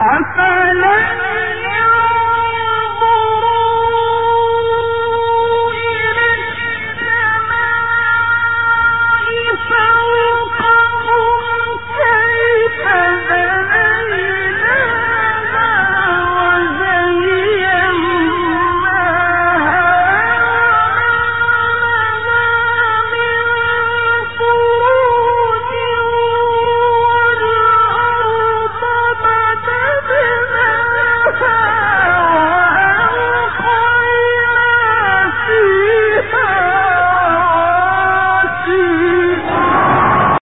أفلا